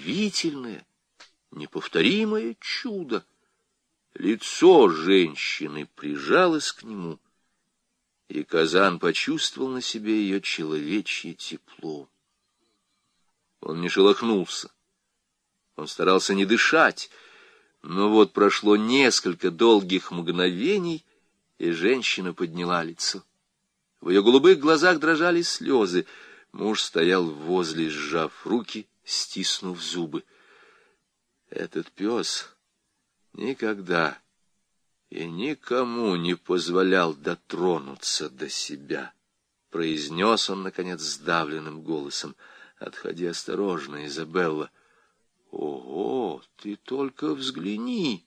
удивительное, неповторимое чудо. Лицо женщины прижалось к нему, и Казан почувствовал на себе ее человечье тепло. Он не шелохнулся, он старался не дышать, но вот прошло несколько долгих мгновений, и женщина подняла лицо. В ее голубых глазах дрожали слезы. Муж стоял возле, сжав руки, стиснув зубы. Этот пес никогда и никому не позволял дотронуться до себя, — произнес он, наконец, сдавленным голосом. — Отходи осторожно, Изабелла. — Ого, ты только взгляни!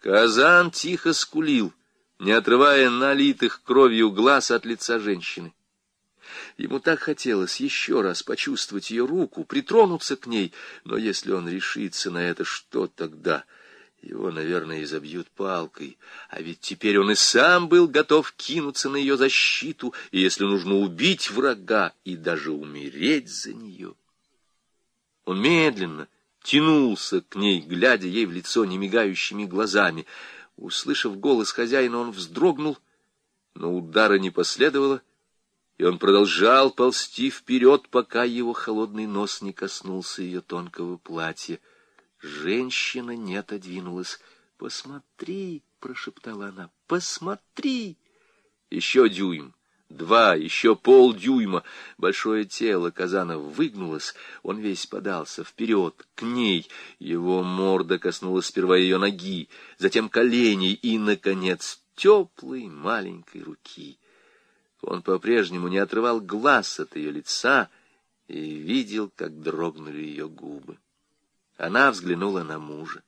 Казан тихо скулил. — не отрывая налитых кровью глаз от лица женщины. Ему так хотелось еще раз почувствовать ее руку, притронуться к ней, но если он решится на это, что тогда? Его, наверное, изобьют палкой, а ведь теперь он и сам был готов кинуться на ее защиту, и если нужно убить врага и даже умереть за нее. Он медленно тянулся к ней, глядя ей в лицо немигающими глазами — Услышав голос хозяина, он вздрогнул, но удара не последовало, и он продолжал ползти вперед, пока его холодный нос не коснулся ее тонкого платья. Женщина не отодвинулась. «Посмотри!» — прошептала она. «Посмотри!» Еще дюйм два, еще полдюйма. Большое тело Казана выгнулось, он весь подался вперед, к ней. Его морда коснулась сперва ее ноги, затем коленей и, наконец, теплой маленькой руки. Он по-прежнему не отрывал глаз от ее лица и видел, как дрогнули ее губы. Она взглянула на мужа.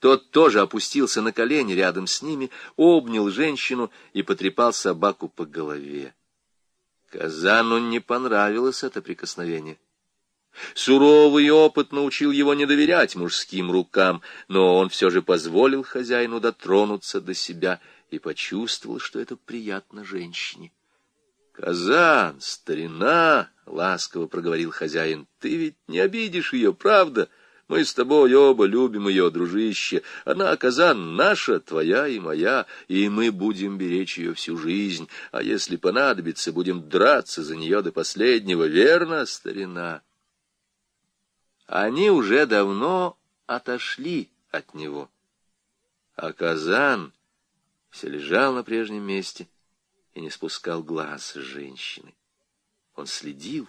Тот тоже опустился на колени рядом с ними, обнял женщину и потрепал собаку по голове. Казану не понравилось это прикосновение. Суровый опыт научил его не доверять мужским рукам, но он все же позволил хозяину дотронуться до себя и почувствовал, что это приятно женщине. «Казан, старина!» — ласково проговорил хозяин. «Ты ведь не обидишь ее, правда?» — мы с тобой оба любим ее, дружище. Она, Казан, наша, твоя и моя, и мы будем беречь ее всю жизнь. А если понадобится, будем драться за нее до последнего. Верно, старина?» Они уже давно отошли от него. А Казан все лежал на прежнем месте и не спускал глаз с женщины. Он следил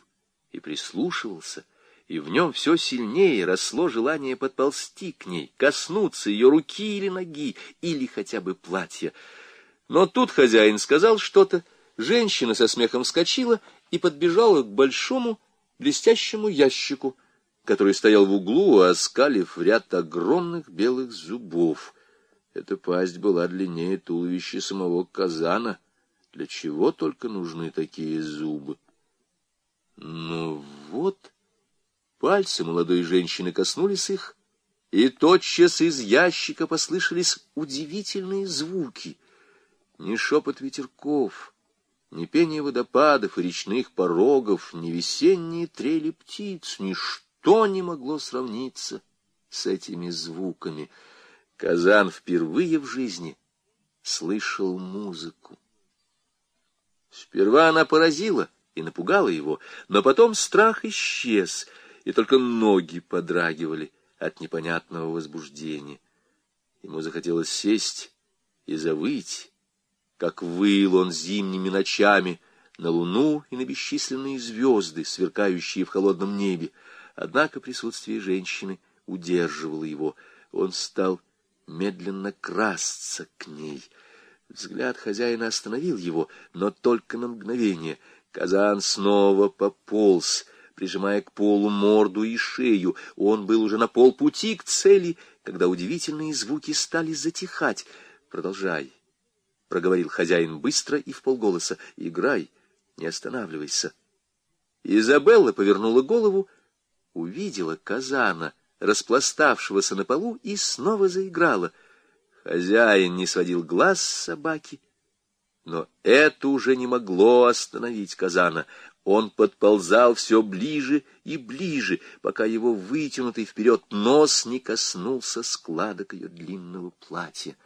и прислушивался, и в нем все сильнее росло желание подползти к ней, коснуться ее руки или ноги, или хотя бы платья. Но тут хозяин сказал что-то, женщина со смехом вскочила и подбежала к большому блестящему ящику, который стоял в углу, оскалив ряд огромных белых зубов. Эта пасть была длиннее туловища самого казана. Для чего только нужны такие зубы? Ну вот... Пальцы молодой женщины коснулись их, и тотчас из ящика послышались удивительные звуки. Ни шепот ветерков, ни пение водопадов и речных порогов, ни весенние трели птиц, ничто не могло сравниться с этими звуками. Казан впервые в жизни слышал музыку. Сперва она поразила и напугала его, но потом страх исчез — и только ноги подрагивали от непонятного возбуждения. Ему захотелось сесть и завыть, как выл он зимними ночами на луну и на бесчисленные звезды, сверкающие в холодном небе. Однако присутствие женщины удерживало его. Он стал медленно красться к ней. Взгляд хозяина остановил его, но только на мгновение. Казан снова пополз, прижимая к полу морду и шею. Он был уже на полпути к цели, когда удивительные звуки стали затихать. «Продолжай», — проговорил хозяин быстро и вполголоса. «Играй, не останавливайся». Изабелла повернула голову, увидела казана, распластавшегося на полу, и снова заиграла. Хозяин не сводил глаз с собаки, но это уже не могло остановить казана. Он подползал все ближе и ближе, пока его вытянутый вперед нос не коснулся складок ее длинного платья —